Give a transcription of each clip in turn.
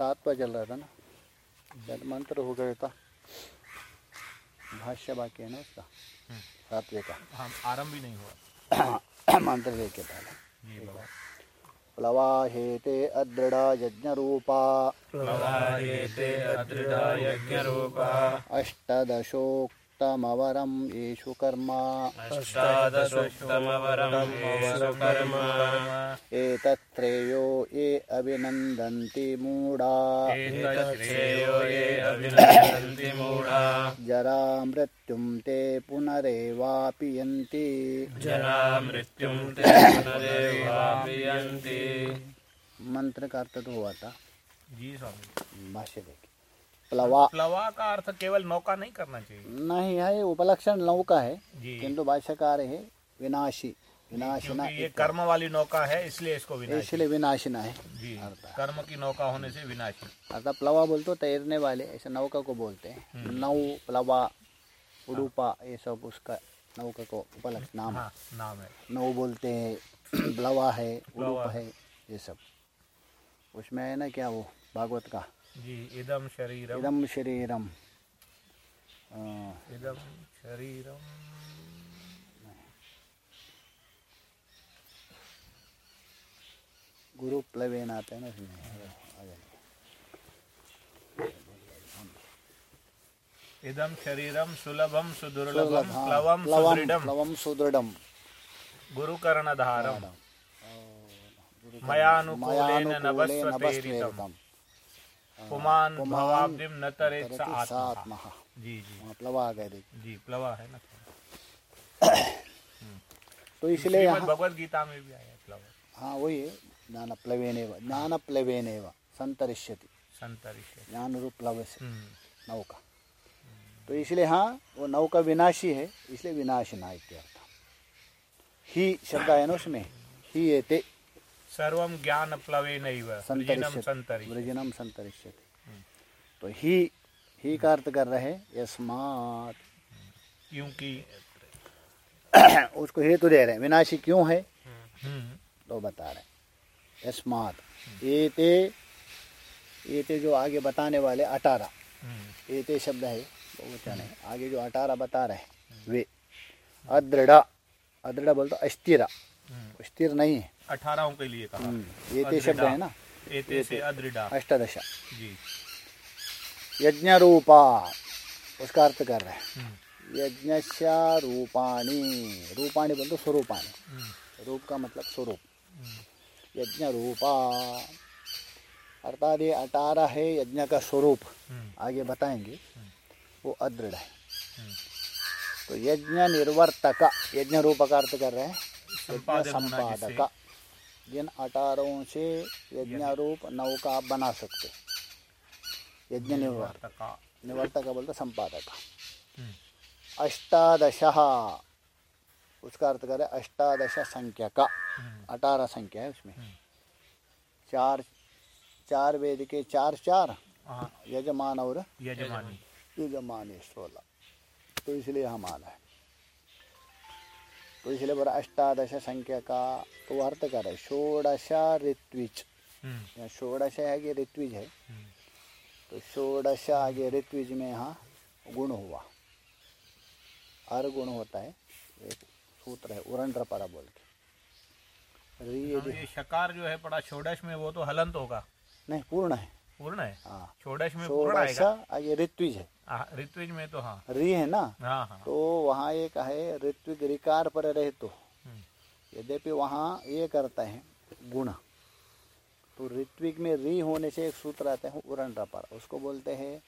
सातवा चल रहा था ना। जल मंत्र हो गया था। भाष्य बाकी है ना उसका। सातवें का। हाँ आरंभ भी नहीं हुआ। मंत्र लेके पहले। जी बाबा प्लवाहेते अदृढ़ा यज्ञरूपा। रूपा अदृढा यज्ञरूपा। अष्टदशोक्तमवरं येषु कर्म। अष्टादशोत्तमवरं येषु कर्म। एतत्त्रयो ये अभिनन्दन्ति मूढा। एतच्छ्रेयो ये अभिनन्दन्ति मूढा। जरा मृत्युं ते पुनरेवापि यन्ति जना मृत्युं ते मंत्र का अर्थ तो हुआ था जी स्वामी। भाष्य देखिए। प्लवा प्लवा का अर्थ केवल नौका नहीं करना चाहिए। नहीं है उपलक्षण नौका है किंतु भाष्यकार है विनाशी विनाशिना ये कर्म वाली नौका है इसलिए इसको विनाशी। इसलिए विनाशिना है। जी। कर्म की नौका होने से विनाशी। अर्थात प्लवा बोलते तो तैरने वाले ऐसे नौका को बोलते हैं। नौ प्लवा उरूपा ये सब उसका नौका को उपलक्ष्य नाम है। नाम है। नौ बोलते हैं प्लवा है। उरूप है ये सब। उसमें है ना क्या वो भागवत का? जी इदम शरीरम। इदम शरीरम। इदम शरीरम। गुरु प्लवेन आते हैं ना आगे इदम शरीरम सुलभम सुदुर्लभम प्लवम प्लवम सुदृढ़म। प्लवम सुदृढ़म। गुरुकर्णधारम। मयानुकूलेन नभस्वतेरितम पुमान् भवाब्दिम न तरेत् स आत्मा जी जी। वहाँ प्लवा आ गए देखिए जी प्लवा है ना। तो इसलिए यहाँ भगवत गीता में भी आया प्लवा। हाँ वही है। ज्ञान प्लवेनेव ज्ञान प्लवेनेव। संतरिष्यति। संतरिष्य ज्ञान रूप प्लव से। हम्म, नौका तो इसलिए हाँ वो नौका विनाशी है इसलिए विनाशिना इत्यर्थ ही शब्द है ना उसमें। ही एते सर्वम ज्ञान संतरि वृजनम संतरिष्यति। तो ही ही का अर्थ कर रहे यस्मात। क्योंकि उसको हेतु दे रहे हैं। विनाशी क्यों है? हम्म, तो बता रहे यस्मात। एते एते जो आगे बताने वाले अठारह हम्म, एते शब्द है बहुवचन है। आगे जो अठारह बता रहे हैं वे। अदृढ़। अदृढ़ बोलते अस्थिर। हम्म। स्थिर नहीं है। अठारहों के लिए कहा। हम्म, एते शब्द है ना? एते से अदृढ़ा अष्टादशा। जी। यज्ञ रूपा उसका अर्थ कर रहे हैं। हम्म, यज्ञस्या रूपाणी। रूपाणी बोलते स्वरूपाणी। हम्म, रूप का मतलब स्वरूप। हम्म, यज्ञ रूपा अर्थात ये अठारह है यज्ञ का स्वरूप। हम्म, आगे बताएँगे। वो अदृढ़ है। हम्म। तो यज्ञ निर्वर्तक। यज्ञ रूप का अर्थ कर रहे हैं। यज्ञ संपादक। जिन अठारों से यज्ञ रूप नौका आप बना सकते यज्ञ निर्वर्तक तका निवर्तक बोलते संपादक। हम्म, अष्टादश। उसका अर्थ करें अष्टादश संख्या का हम्म, अठारह संख्या है उसमें। हम्म। चार चार वेद के चार चार हाँ, यजमान और यजमानी। यजमान सोलह। तो इसलिए हम आना है। तो इसलिए बोला अष्टादश संख्या का तो अर्थ कर रहे षोडश ऋत्विज हम्म, षोडश है आगे ऋत्विज है। हम्म, तो षोडश आगे ऋत्विज में यहाँ गुण हुआ। हर गुण होता है। एक सूत्र है उरंड्र परा बोल के ये शकार जो है पड़ा छोडश में वो तो हलंत होगा। नहीं पूर्ण है। पूर्ण है? हाँ। छोडश में पूर्ण षोडश आएगा। आगे ऋत्विज हाँ, ऋत्विज में तो हाँ। री है ना? हाँ हाँ। तो वहाँ एक है ऋत्विक रिकार पर रहे तो हम्म, यद्यपि वहाँ ये करता है गुण। तो ऋत्विक में री होने से एक सूत्र आता है उरण पर। उसको बोलते हैं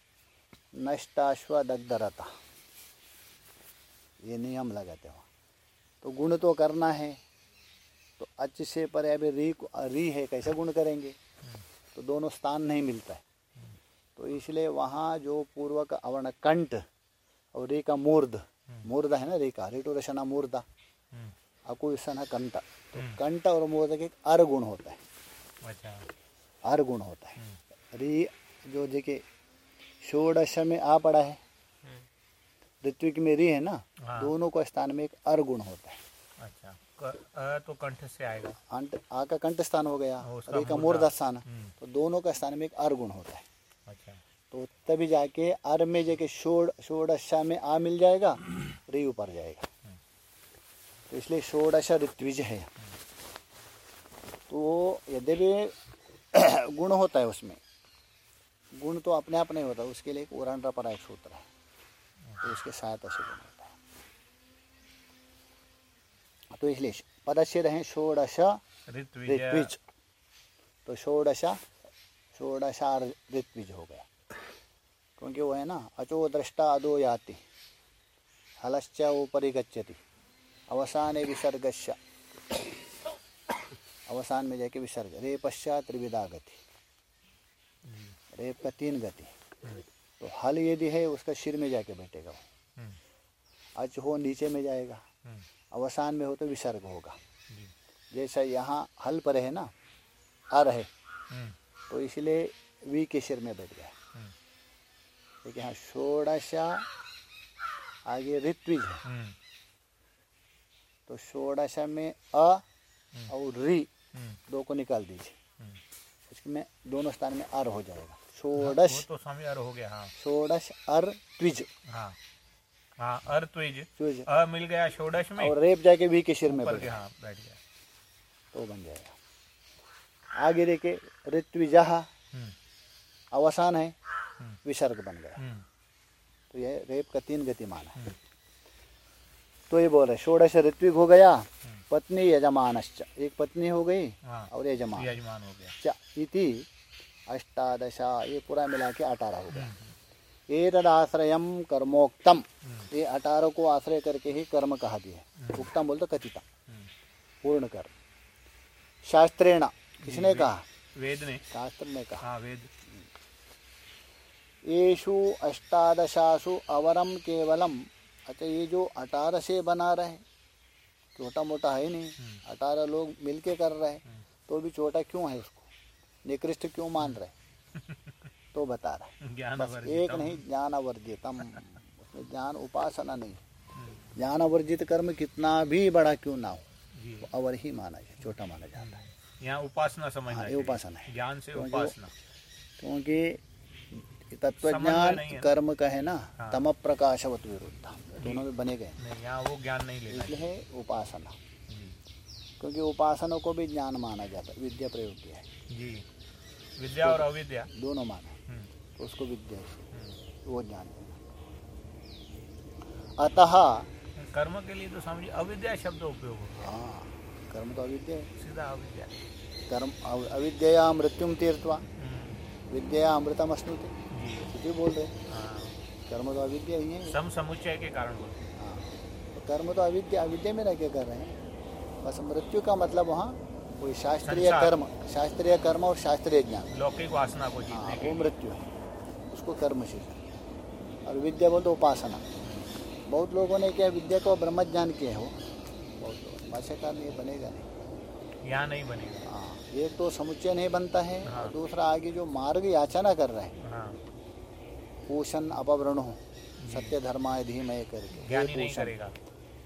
नष्टाश्व दग्धरता ये नियम लगाते हैं वहाँ। तो गुण तो करना है। तो अच्छे से पर अभी री री है कैसे गुण करेंगे? तो दोनों स्थान नहीं मिलता है। इसलिए वहाँ जो पूर्व का अवर्ण कंठ और रे का मूर्ध मूर्ध है ना रेखा रेटो रशना मूर्धा। हम्म, अकुशन कंठ तो कंठ और मूर्ध के एक अर गुण होता है। अच्छा। अर गुण होता है। हम्म, री जो देखिए षोडश में आ पड़ा है हम्म, ऋत्विक में री है ना हाँ। दोनों को स्थान में एक अर गुण होता है। अच्छा। क- तो कंठ से आएगा। आ का कंठ स्थान हो गया रे का मूर्धा। स्थान। हम्म, तो दोनों का स्थान में एक अर गुण होता है। अच्छा। तो तभी जाके अर में जाके षोड़ षोडशा में आ मिल जाएगा री ऊपर जाएगा। तो इसलिए षोडश ऋत्विज है। तो यद्यपि गुण होता है उसमें गुण तो अपने आप नहीं होता उसके लिए एक उरांड्रा पर एक सूत्र है। तो उसके साथ से गुण होता है। तो इसलिए पदस्य रहे षोडश ऋत्विज। तो षोडशा षोडशा ऋत्विज हो गया। क्योंकि वो है ना अचो दृष्टा अदो याति, हलश्च ऊपरी गच्छति। अवसाने विसर्गस्य अवसान में जाके विसर्ग। रे पश्चात त्रिविधा गति। रेप का तीन गति। तो हल यदि है, उसका सिर में जाके बैठेगा वो। अच हो नीचे में जाएगा। अवसान में हो तो विसर्ग होगा। जैसा यहाँ हल पर है ना आ रहे तो इसलिए वी के सिर में बैठ गया। हम्म, देखिए हाँ षोडशा आगे ऋत्विज है। हम्म, तो षोडशा में अ और रि हम्म, दो को निकाल दीजिए। हम्म। इसमें दोनों स्थान में अर हो जाएगा। हाँ, षोडश वो तो स्वामी अर हो गया हाँ। षोडश अर त्विज। हाँ। हाँ अर त्विज। त्विज। अ मिल गया षोडश में। और रेप जाके वी के सिर में बैठ गया। हाँ बैठ गया। तो बन जाएगा। आगे देखे ऋत्विजा हम्म, अवसान है हम्म, विसर्ग बन गया। हम्म, तो ये रेप का तीन गतिमान है। तो ये बोल रहे षोडश ऋत्विक हो गया पत्नी यजमानश्च। एक पत्नी हो गई हाँ और यजमान। यजमान हो गया। इति अष्टादशा ये पूरा मिला के अठारह हो गया। एतदाश्रयम कर्मोक्तम। ये अठारह को आश्रय करके ही कर्म कहा दिया उक्तम बोलते कथिता हम्म, पूर्ण कर्म। शास्त्रेण किसने कहा? वेद ने। शास्त्र ने कहा। हाँ वेद। येषु अष्टादशासु अवरम केवलम। अच्छा ये जो अठारह से बना रहे छोटा मोटा है नहीं। अठारह लोग मिलके कर रहे तो भी छोटा क्यों है उसको? निकृष्ट क्यों मान रहे तो बता रहा बस एक नहीं ज्ञान अवर्जितम। उसमें ज्ञान उपासना नहीं। ज्ञान अवर्जित कर्म कितना भी बड़ा क्यों ना हो वो अवर ही माना जाए छोटा माना जाता है। यहाँ उपासना समझना हाँ, उपासना है। ज्ञान से क्योंकि उपासना। क्योंकि तत्वज्ञान कर्म का है ना हाँ। तम प्रकाशवत विरुद्ध। दोनों में बने गए। नहीं यहाँ वो ज्ञान नहीं लेना इसलिए है उपासना। क्योंकि उपासना को भी ज्ञान माना जाता है विद्या प्रयोग किया है। जी। विद्या और अविद्या। दोनों माना। हम्म, तो उसको विद्या हम्म। वो ज्ञान अतः कर्म के लिए तो समझिए अविद्या शब्द उपयोग हो। हाँ। कर्म तो अविद्या है सीधा अविद्या। कर्म अव- मृत्युम तीर्थवा विद्या अमृतम अश्नुते इसी बोल रहे। हाँ। कर्म तो अविद्या ही है सम समुच्चय के कारण बोलते हैं हाँ। तो कर्म तो अविद्या अविद्या में रह के कर रहे हैं। बस मृत्यु का मतलब वहाँ कोई शास्त्रीय कर्म शास्त्रीय कर्म और शास्त्रीय ज्ञान। लौकिक वासना को हाँ जीतने वो मृत्यु है। उसको कर्म से और विद्या बोलते उपासना। बहुत लोगों ने क्या विद्या को ब्रह्म ज्ञान किया हो लोग भाष्यकार में ये बनेगा नहीं। यहाँ नहीं बनेगा। हाँ एक तो समुच्चय नहीं बनता है हाँ। और दूसरा आगे जो मार्ग याचना कर रहे हैं हाँ। पूषण अपवृणु सत्य धर्माय धीमय करके। हे ज्ञानी नहीं करेगा।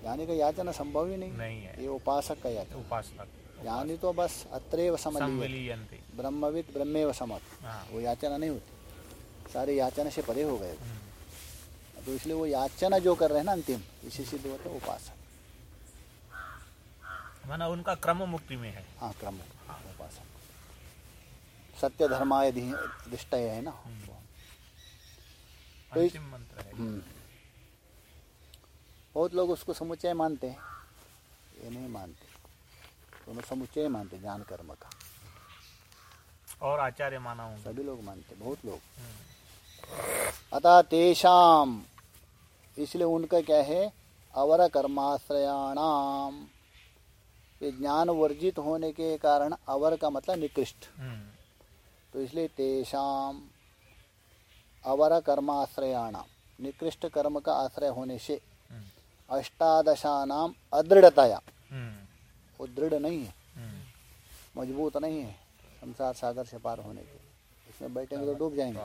ज्ञानी का याचना संभव ही नहीं। नहीं है। ये उपासक का याचना। उपासक। ज्ञानी तो बस अत्रैव संविलीयन्ते ब्रह्मविद ब्रह्मेव समत हाँ। वो याचना नहीं होती। सारे याचना से परे हो गए। हम्म, तो इसलिए वो याचना जो कर रहे हैं ना अंतिम इसी सिद्ध होता है उपासक। माना उनका क्रम मुक्ति में है। हाँ क्रम उपासक सत्य धर्माय दिष्टय है ना। तो इस- अंतिम मंत्र है। हम्म। बहुत लोग उसको समुच्चय मानते हैं। ये नहीं मानते। दोनों समुच्चय मानते ज्ञान कर्म का। और आचार्य माना हूँ सभी लोग मानते बहुत लोग। हम्म, अतः तेषाम इसलिए उनका क्या है? अवर कर्माश्रयाणाम। ये ज्ञान वर्जित होने के कारण अवर का मतलब निकृष्ट। हम्म, तो इसलिए तेषाम अवर कर्माश्रयाणाम निकृष्ट कर्म का आश्रय होने से हम्म, अष्टादशानाम अदृढ़तया। हम्म, वो दृढ़ नहीं है। मज़बूत नहीं है संसार सागर से पार होने के। इसमें बैठेंगे तो डूब जाएँगे।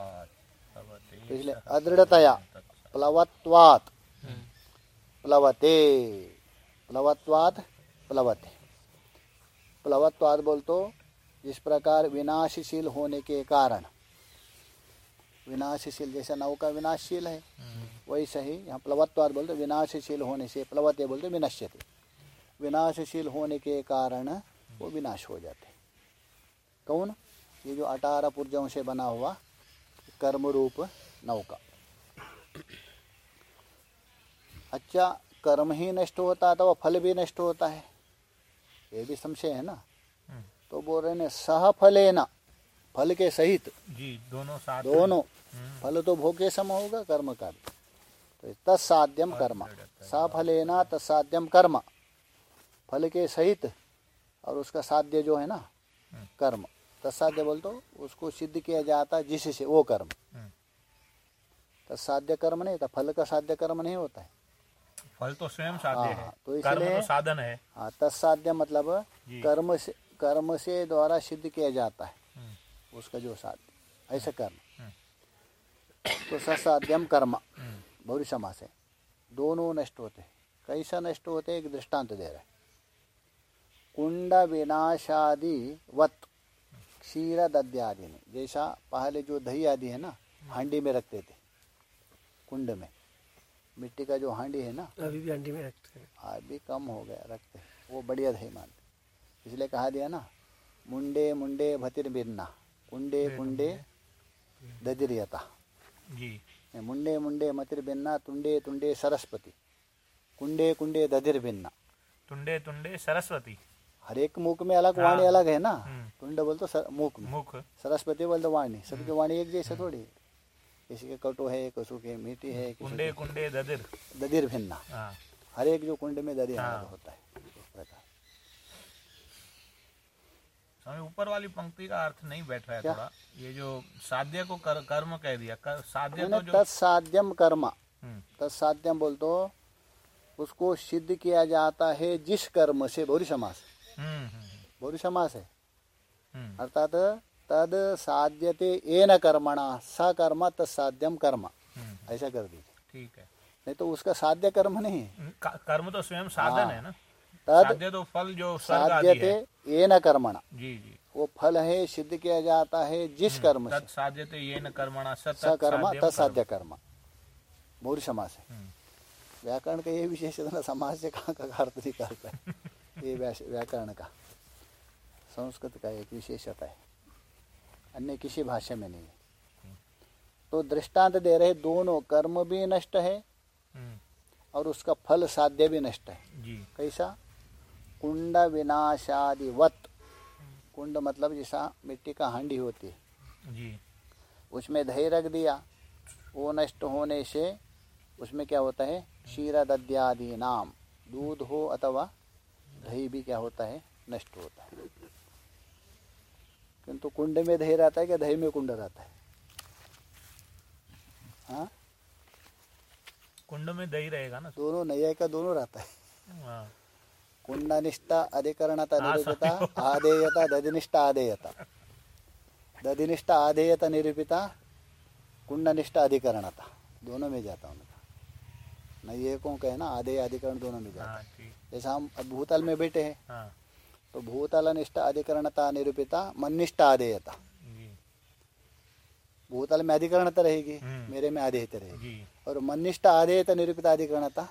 तो इसलिए अदृढ़तया प्लवत्वात। प्लवते प्लवत्वात प्लवते। प्लवत्वाद बोल तो जिस प्रकार विनाशशील होने के कारण। विनाशशील जैसे नौका विनाशशील है वैसे ही यहाँ प्लवत्वाद बोलते विनाशशील होने से प्लवते बोलते विनश्यते। विनाशशील होने के कारण वो विनाश हो जाते। कौन? ये जो अठारह पुर्जों से बना हुआ कर्म रूप नौका अच्छा कर्म ही नष्ट होता है तो वह फल भी नष्ट होता है। ये भी संशय है ना? हम्म, तो बोल रहे ने सह न फल के सहित। जी दोनों साथ। दोनों। हम्म, फल तो भोग के सम होगा कर्म का भी। तो तत्साध्यम कर्म। सफलेना तत्साध्यम कर्म। फल के सहित और उसका साध्य जो है ना हम्म। कर्म। तत्साध्य बोल तो उसको सिद्ध किया जाता है जिससे वो कर्म। तत्साध्य कर्म नहीं था फल का साध्य कर्म नहीं होता है। फल तो स्वयं साध्य है हाँ, तो कर्म तो साधन है। हाँ तत्साध्य मतलब कर्म से कर्म से द्वारा सिद्ध किया जाता है। हम्म, उसका जो साध्य ऐसा कर्म। हम्म। तो ससाध्यम कर्म हम्म, बहुरी समास है। दोनों नष्ट होते हैं। कैसा नष्ट होते एक दृष्टांत दे रहा है। कुंड विनाशादि वत क्षीर दद्यादि ने। जैसा पहले जो दही आदि है ना हांडी में रखते थे कुंड में। मिट्टी का जो हांडी है ना अभी भी अंडी में रखते हैं। आज भी कम हो गया रखते हैं। वो बढ़िया दही मानते इसलिए कहा दिया ना मुंडे मुंडे भतिर बिरना कुंडे कुंडे ददिरियता जी। मुंडे मुंडे मतिर बिन्ना तुंडे तुंडे सरस्वती। कुंडे कुंडे दधिर बिन्ना तुंडे तुंडे सरस्वती। हर एक मुख में अलग हाँ। वाणी अलग है ना। हम्म। तुंड बोल तो सर, मुख में। मुख। सरस्वती बोल तो वाणी सबकी वाणी एक जैसे थोड़ी है। किसी के कटु है किसी के मीठी है कुंडे कुंडे ददिर के दधिर। भिन्ना। हाँ। हर एक जो कुंड में दधिर हाँ। होता है स्वामी ऊपर वाली पंक्ति का अर्थ नहीं बैठ रहा है? थोड़ा। ये जो साध्य को कर, कर्म कह दिया कर, साध्य तो जो तत्साध्यम कर्म। हम्म, तत्साध्यम बोल तो उसको सिद्ध किया जाता है जिस कर्म से बहुरी समास। हम्म, हम्म, बहुरी समास है। अर्थात तद साध्यते येन कर्मणा स कर्म तत्साध्यम कर्म। हम्म, ऐसा कर दीजिए। ठीक है। नहीं तो उसका साध्य कर्म नहीं है। कर्म तो स्वयं साधन हाँ। है। ना? तद तो फल जो साध्यते येन कर्मणा। जी जी। वो फल है सिद्ध किया जाता है जिस कर्म से। साध्यते ये न कर्मणा स कर्म तत्साध्य कर्म। बहुरी समास है। हम्म, व्याकरण का ये विशेष समाज से कहाँ का अर्थ निकालता है? ये व्याकरण का। संस्कृत का एक विशेषता है। अन्य किसी भाषा में नहीं है। तो दृष्टांत दे रहे दोनों कर्म भी नष्ट है हम्म, और उसका फल साध्य भी नष्ट है। जी। कैसा? कुंड विनाशादिवत कुंड मतलब जैसा मिट्टी का हांडी होती है। जी। उसमें दही रख दिया वो नष्ट होने से उसमें क्या होता है? क्षीर दद्यादि नाम दूध हो अथवा दही भी क्या होता है? नष्ट होता है। किंतु कुंड में दही रहता है क्या दही में कुंड रहता है? हाँ? कुंड में दही रहेगा ना? दोनों नैया का दोनों रहता है। हाँ, कुंडनिष्ठा अधिकरणता हाँ, निरूपिता आदेयता दधिनिष्ठा आदेयता दधिनिष्ठा आदेयता निरूपिता कुंडनिष्ठा अधिकरणता। दोनों में जाता उनका नैयिकों का है ना आधे अधिकरण दोनों में जाता हाँ। है जैसा हम अब भूतल में बैठे हैं। हाँ। तो भूतल निष्ठा अधिकरणता निरूपिता मनिष्ठा आदेयता जी। भूतल में अधिकरणता रहेगी हम्म। मेरे में आदेयता रहेगी। और मनिष्ठा आधेयता निरूपिता अधिकरणता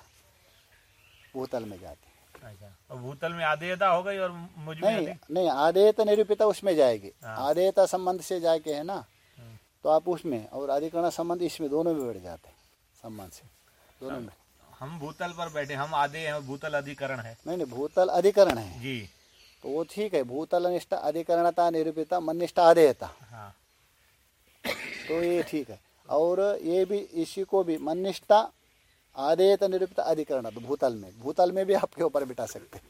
भूतल में जाती। है अच्छा। और भूतल में आदेयता हो गई और मुझमें नहीं नहीं आदेयता निरूपिता उसमें जाएगी। हाँ। आदेयता संबंध से जाके है ना हम्म, तो आप उसमें और अधिकरण संबंध इसमें दोनों में बैठ जाते हैं संबंध से। दोनों में। हम भूतल पर बैठे हम आधे हैं भूतल अधिकरण है। नहीं नहीं भूतल अधिकरण है। जी। तो वो ठीक है भूतल निष्ठा अधिकरणता निरूपिता मन निष्ठा आदेयता। हाँ। तो ये ठीक है। और ये भी इसी को भी मन निष्ठा आदेयता निरूपिता अधिकरण तो भूतल में। भूतल में भी आपके ऊपर बिठा सकते हैं।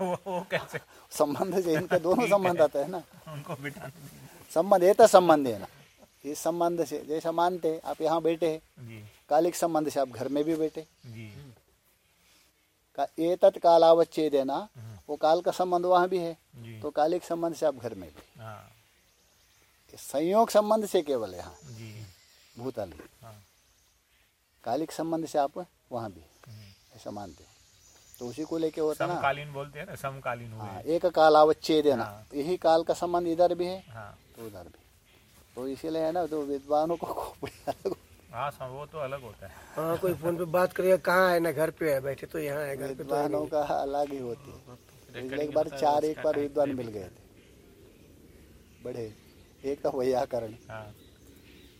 वो, वो कैसे? संबंध से इनके दोनों संबंध आता है ना। उनको बिठाने संबंध है तो संबंध है ना। इस संबंध से जैसा मानते हैं आप यहाँ बैठे हैं। कालिक संबंध से आप घर में भी बैठे का ए तत् कालावच्छे देना वो काल का संबंध वहाँ भी है तो कालिक संबंध से आप घर में भी। हाँ। संयोग संबंध से केवल यहाँ भूतल। हाँ। कालिक संबंध से आप वहाँ भी हम्म। ऐसा मानते हैं। तो उसी को लेके होता ना। समकालीन बोलते हैं ना समकालीन हुए। हाँ एक कालावच्छेद है ना। हाँ। यही काल का संबंध इधर भी है हाँ। तो उधर भी। तो इसीलिए है ना तो विद्वानों को हाँ वो तो अलग होता है। हाँ कोई फ़ोन पे बात करेगा कहाँ है ना घर पे है बैठे तो यहाँ है घर पे तो विद्वानों का अलग ही होती है। एक बार चार एक बार विद्वान मिल गए थे। बड़े एक तो व्याकरण हाँ।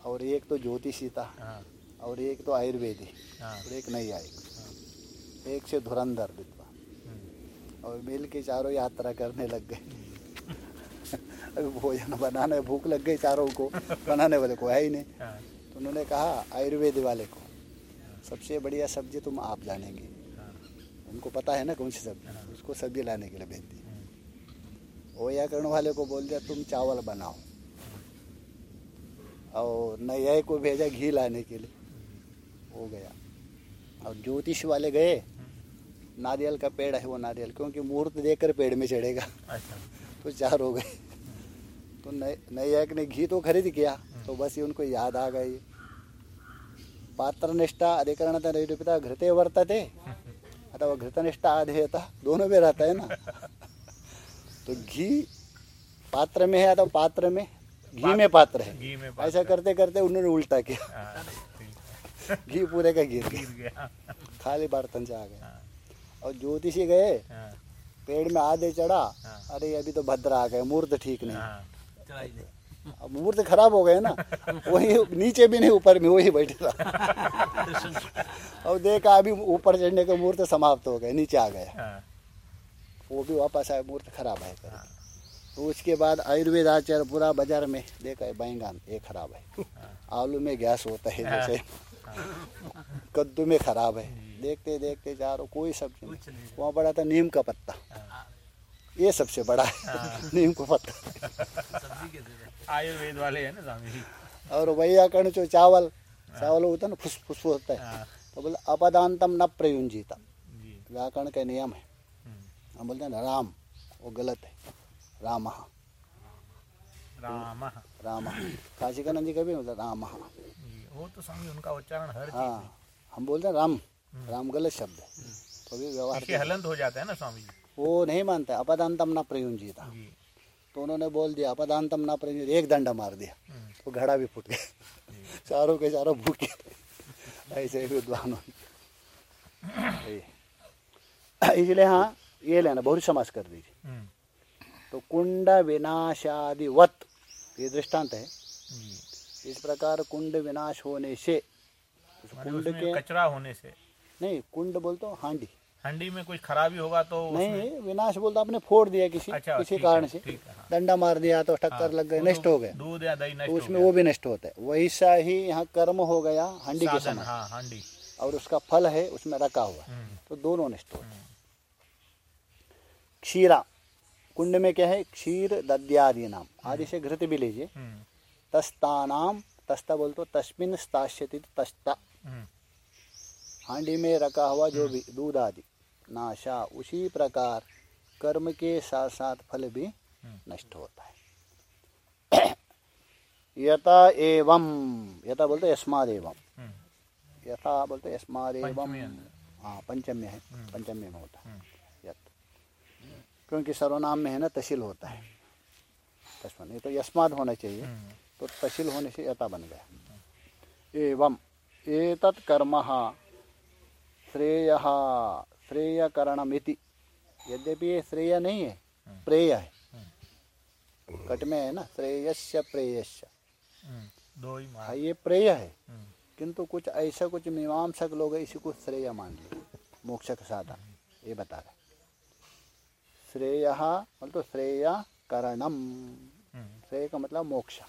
और एक तो ज्योतिषीता हाँ। और एक तो आयुर्वेदी हाँ। और एक नहीं आयिक एक से धुरंधर विद्वान हम्म, और मिल के चारों यात्रा करने लग गए। अभी भोजन बनाने भूख लग गई चारों को। बनाने वाले को है ही नहीं। तो उन्होंने कहा आयुर्वेद वाले को सबसे बढ़िया सब्ज़ी तुम आप जानेंगे। उनको पता है ना कौन सी सब्ज़ी हाँ। उसको सब्ज़ी लाने के लिए भेज दी हम्म, वो व्याकरण वाले को बोल दिया तुम चावल बनाओ। और नया को भेजा घी लाने के लिए। हो गया। और ज्योतिष वाले गए। नारियल का पेड़ है वो नारियल क्योंकि मुहूर्त देकर पेड़ में चढ़ेगा। अच्छा। तो चार हो गए। तो नए नैयायिक ने घी तो खरीद किया तो बस ये उनको याद आ गई। पात्र निष्ठा अधिकरण निरूपिता घृते वर्तते। अथवा घृतनिष्ठा आधेयता दोनों में रहता है ना। तो घी पात्र में है अथवा पात्र में? घी में पात्र। है। घी में ऐसा करते करते उन्होंने उल्टा किया। हाँ, है। घी पूरे का गिर गया। खाली बर्तन से आ गया। हाँ, और ज्योतिषी गए हाँ, पेड़ में आधे चढ़ा हाँ। अरे अभी तो भद्र आ गए मुहूर्त ठीक नहीं। हाँ, अब मुहूर्त खराब हो गए ना। वही नीचे भी नहीं ऊपर में वही बैठे रहा। और देखा अभी ऊपर चढ़ने का मुहूर्त समाप्त हो गए नीचे आ गया। हाँ, वो भी वापस आया मुहूर्त खराब है हाँ, तो उसके बाद आयुर्वेद आचार्य पूरा बाज़ार में देखा है बैंगन ये खराब है। आलू में गैस होता है जैसे कद्दू में खराब है। देखते देखते जा रहे कोई सब्ज़ी नहीं। वहाँ पड़ा था नीम का पत्ता। ये सबसे बड़ा है नीम का पत्ता। आयुर्वेद वाले है ना स्वामी जी। और वैया कर्ण जो चावल चावल होता है ना फुस फुस होता है। हाँ, तो बोले अपदांतम न प्रयुंजीता जी। व्याकरण का नियम है। हम्म, हम बोलते हैं ना राम वो गलत है। राम। राम। राम। काशी का नंदी कभी बोलता राम। जी वो तो स्वामी उनका उच्चारण हर हाँ हम बोलते हैं राम। राम गलत शब्द है। तो भी व्यवहार हलंत हो जाता है ना स्वामी जी। वो नहीं मानता अपदांतम न प्रयुंजीता जी। तो उन्होंने बोल दिया अपदांतम न प्रयुंजीता एक डंडा मार दिया। तो घड़ा भी फूट गया। चारों के चारों भूखे। ऐसे विद्वानों इसलिए हाँ ये लेना बहुत समास कर दीजिए। हम्म, तो कुंड विनाशादिवत ये दृष्टांत है। इस प्रकार कुंड विनाश होने से कुंड के कचरा होने से। नहीं कुंड बोलते हांडी। हंडी में कुछ खराबी होगा तो नहीं विनाश बोलते आपने फोड़ दिया किसी अच्छा, किसी कारण से। हाँ। डंडा मार दिया तो हाँ, टक्कर लग गए तो नष्ट हो गए दूध या दही नष्ट तो उसमें वो भी नष्ट होता है। वैसा ही यहाँ कर्म हो गया हांडी के साधन समान हाँ हंडी। और उसका फल है उसमें रखा हुआ हम्म, तो दोनों नष्ट होते हैं। क्षीरा कुंड में क्या है? क्षीर दद्यादि नाम। आदि से घृत भी लीजिए। तस्ता नाम तस्ता बोलते तस्मिन स्ताश्यति तस्ता। हम्म, हांडी में रखा हुआ जो भी दूध आदि। नाशा उसी प्रकार कर्म के साथ साथ फल भी। नष्ट होता है। यथा एवं यथा बोलते यस्माद एवं हम्म, यथा बोलते यस्माद एवं पंचमी हाँ। पंचम्य है हम्म। पंचम्य में होता है। हम्म, यत। क्योंकि सर्वनाम में है ना तहसील होता है। तस्मन ये तो यस्माद होना चाहिए। तो तहसील होने से यथा बन गया। एवं एतत् कर्म श्रेय श्रेयकरणमिति। यद्यपि ये श्रेय नहीं है प्रेय है। कट में है ना श्रेयस्य प्रेयस्य। हम्म, दो ही हाँ ये प्रेय है। हम्म, किंतु कुछ ऐसा कुछ मीमांसक लोग इसी को श्रेय मान लिए मोक्ष का साधन ये बता रहे श्रेय मतलब तो श्रेय करणम हम्म, श्रेय का मतलब मोक्ष।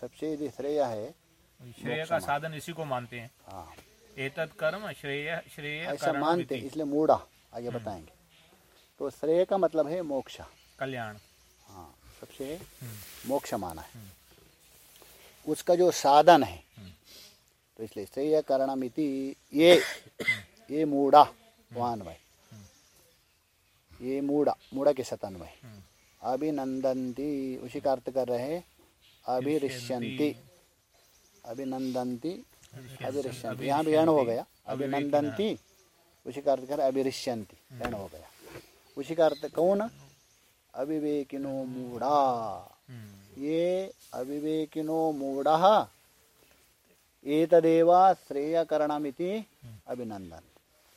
सबसे यदि श्रेय है श्रेय का साधन इसी को मानते हैं। हाँ। एतत् कर्म श्रेय श्रेय ऐसा मानते। इसलिए मूढ़ा आगे बताएँगे। तो श्रेय का मतलब है मोक्ष। कल्याण। हाँ सबसे हम्म, मोक्ष माना है। उसका जो साधन है तो इसलिए श्रेय करणमिति ये ये मूढ़ा वान्वय। ये मूढ़ा मूढ़ा के सतन्वय। अभिनंदंती उसी का अर्थ कर रहे अभिरिष्यंती अभिनंदंती अभिरिष्यंती यहाँ भी एण हो गया। अभिनंदंती उसी का अर्थ कर अभिरिष्यंती एण हो गया। उसी का अर्थ कौन? अविवेकिनो मूढ़ा। ये अविवेकिनो मूढ़ एतदेव श्रेयकरणमिति अभिनंदन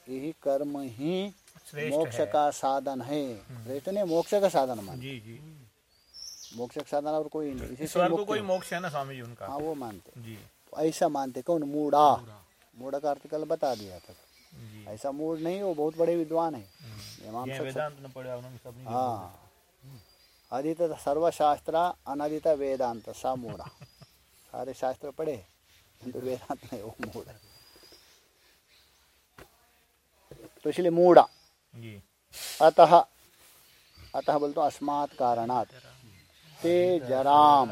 यही कर्म ही मोक्ष का साधन है। श्रेष्ठ ने मोक्ष का साधन मान। जी जी। मोक्ष का साधन और कोई नहीं। इसी को कोई मोक्ष है ना स्वामी जी उनका। हाँ वो मानते जी। ऐसा मानते कौन? मूढ़ा। मूढ़ा। का अर्थ कल बता दिया था। ऐसा मूड नहीं वो बहुत बड़े विद्वान है। ये मीमांसक वेदांत में पढ़ा उन्होंने हाँ। अधीत सर्वशास्त्र अनधित वेदांत सा मूढ़ा। सारे शास्त्र पढ़े किंतु वेदांत नहीं वो मूढ़ तो इसलिए मूढ़ा। अतः अतः बोलते अस्मात् कारणात्। ते जराम।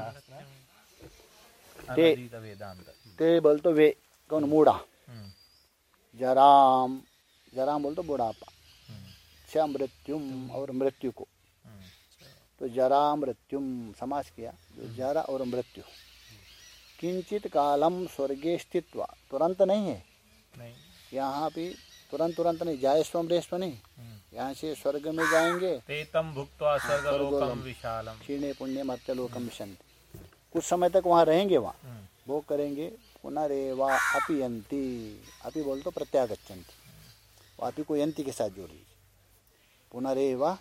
ते वेदांत ते बोलते वे कौन मूढ़ा हम्म, जराम जराम बोलते बुढ़ापा। हम्म, छ मृत्युम और मृत्यु को। हम्म, तो जरा मृत्युम समास किया जो जरा और मृत्यु। किंचित कालम स्वर्गे स्थित्वा तुरंत नहीं है। नहीं। यहाँ भी तुरंत तुरंत नहीं जाए स्वम रेस्व नहीं हम्म। यहाँ से स्वर्ग में जाएँगे। ते तम भुक्त्वा स्वर्गलोकम स्वर्गलोकम। विशालम। क्षीणे पुण्य मत्यलोकम विशंति कुछ समय तक वहाँ रहेंगे वहाँ। हम्म, भोग करेंगे। पुनरेवा अपियंती अपि बोल तो प्रत्यागच्छन्ति। वो अपि को यंती के साथ जोड़। लीजिए पुनरेवा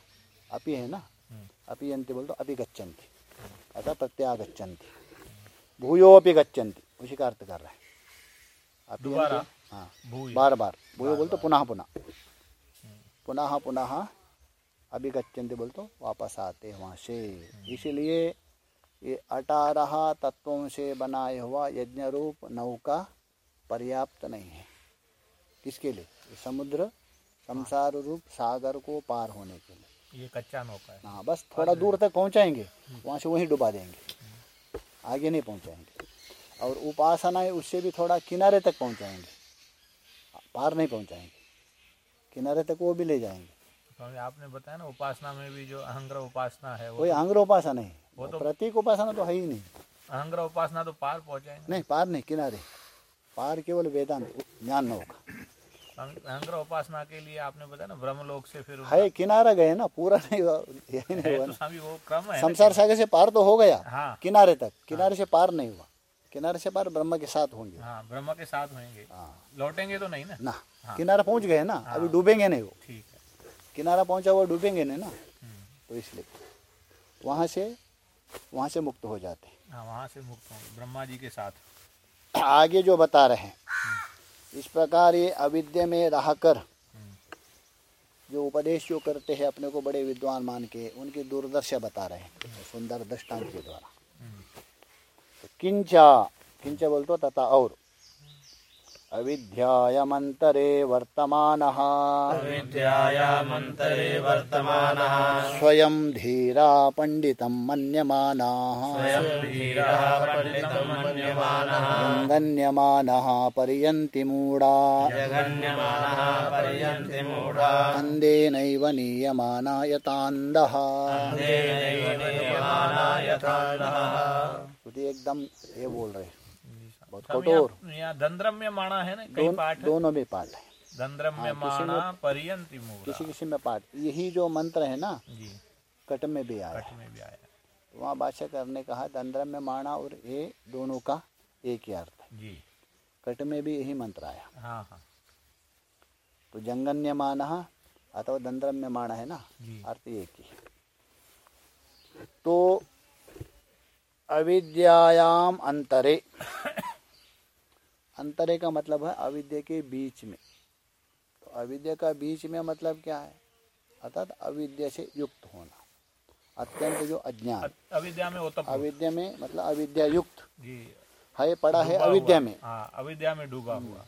अपि है ना? हम्म, अपियंती बोल तो अपि गच्छन्ति अतः प्रत्यागच्छन्ति। भूयोपि गच्छन्ति। उसी का अर्थ कर रहा है। दोबारा? हाँ। बार बार। भूयो बोल तो पुनः पुनः। पुनः पुनः अभी गच्छन्ति बोल तो वापस आते हैं वहाँ से। इसीलिए ये अठारह तत्वों से बनाए हुआ यज्ञ रूप नौका पर्याप्त नहीं है। किसके लिए? समुद्र संसार रूप सागर को पार होने के लिए। ये कच्चा नौका है। हाँ बस थोड़ा दूर तक पहुँचाएँगे वहाँ से वहीं डुबा देंगे। आगे नहीं पहुँचाएँगे। और उपासना है उससे भी थोड़ा किनारे तक पहुँचाएँगे। पार नहीं पहुँचाएँगे। किनारे तक वो भी ले जाएँगे। स्वामी आपने बताया ना उपासना में भी जो अहंग्रह उपासना है वो कोई अंग्र उपासना नहीं वो तो- प्रतीक उपासना तो है ही नहीं। अहंग्रह उपासना तो पार पहुंचाएँगे नहीं। पार नहीं किनारे। पार केवल वेदांत ज्ञान होगा स्वामी अहंग्रह उपासना के लिए आपने बताया ना ब्रह्मलोक से फिर है किनारा गए ना पूरा नहीं हुआ यही नहीं हुआ तो वो क्रम है संसार सागर से पार तो हो गया हाँ। किनारे तक। किनारे से पार नहीं हुआ। किनारे से पार ब्रह्म के साथ होंगे। हाँ ब्रह्म के साथ होंगे। हाँ। लौटेंगे तो नहीं ना? ना हाँ। किनारा पहुँच गए ना अभी डूबेंगे नहीं वो। ठीक है। किनारा पहुँचा हुआ डूबेंगे नहीं ना? तो इसलिए वहाँ से वहाँ से मुक्त हो जाते हाँ। वहाँ से मुक्त ब्रह्मा जी के साथ। हैं आगे जो बता रहे हैं इस प्रकार ये अविद्या में रहकर हम्म, जो उपदेश जो करते हैं अपने को बड़े विद्वान मान के उनकी दुर्दशा बता रहे हैं सुंदर दृष्टांत के द्वारा। किंचा किंचा बोलते तथा और। अविद्यायमन्तरे वर्तमानः। विद्यायामन्तरे वर्तमानः। स्वयं धीरा पण्डितं मन्यमानाः। धीरः पण्डितं मन्यमानः। गण्यमानः पर्यन्ति मूढा। जगन्यमानः पर्यन्ति मूढा। अन्धेनैव नीयमाना यतान्धः तेनैव नियमाना यथानः एकदम ये बोल रहे। बहुत कठोर। यहाँ दंद्रम्य माणा है ना कई दोन, पाठ दोनों में पाठ है। दंद्रम्य हाँ, किसी माणा पर्यंति मूढ़ा किसी किसी में पाठ। यही जो मंत्र है ना जी। कट में भी आया। कठ में भी आया। तो वहाँ बादशाह करने कहा दंद्रम में माणा और ये दोनों का एक ही अर्थ है। जी। कट में भी यही मंत्र आया। हाँ हाँ। तो जंगन्य मान अथवा दंद्रम में माण है ना अर्थ एक ही। तो अविद्यायाम अंतरे। अंतरे का मतलब है अविद्या के बीच में। तो अविद्या का बीच में मतलब क्या है? अर्थात अविद्या से युक्त होना। अत्यंत जो अज्ञान। अविद्या में ओतप अविद्या में मतलब अविद्या युक्त है पड़ा है अविद्या में। हाँ अविद्या में डूबा हुआ।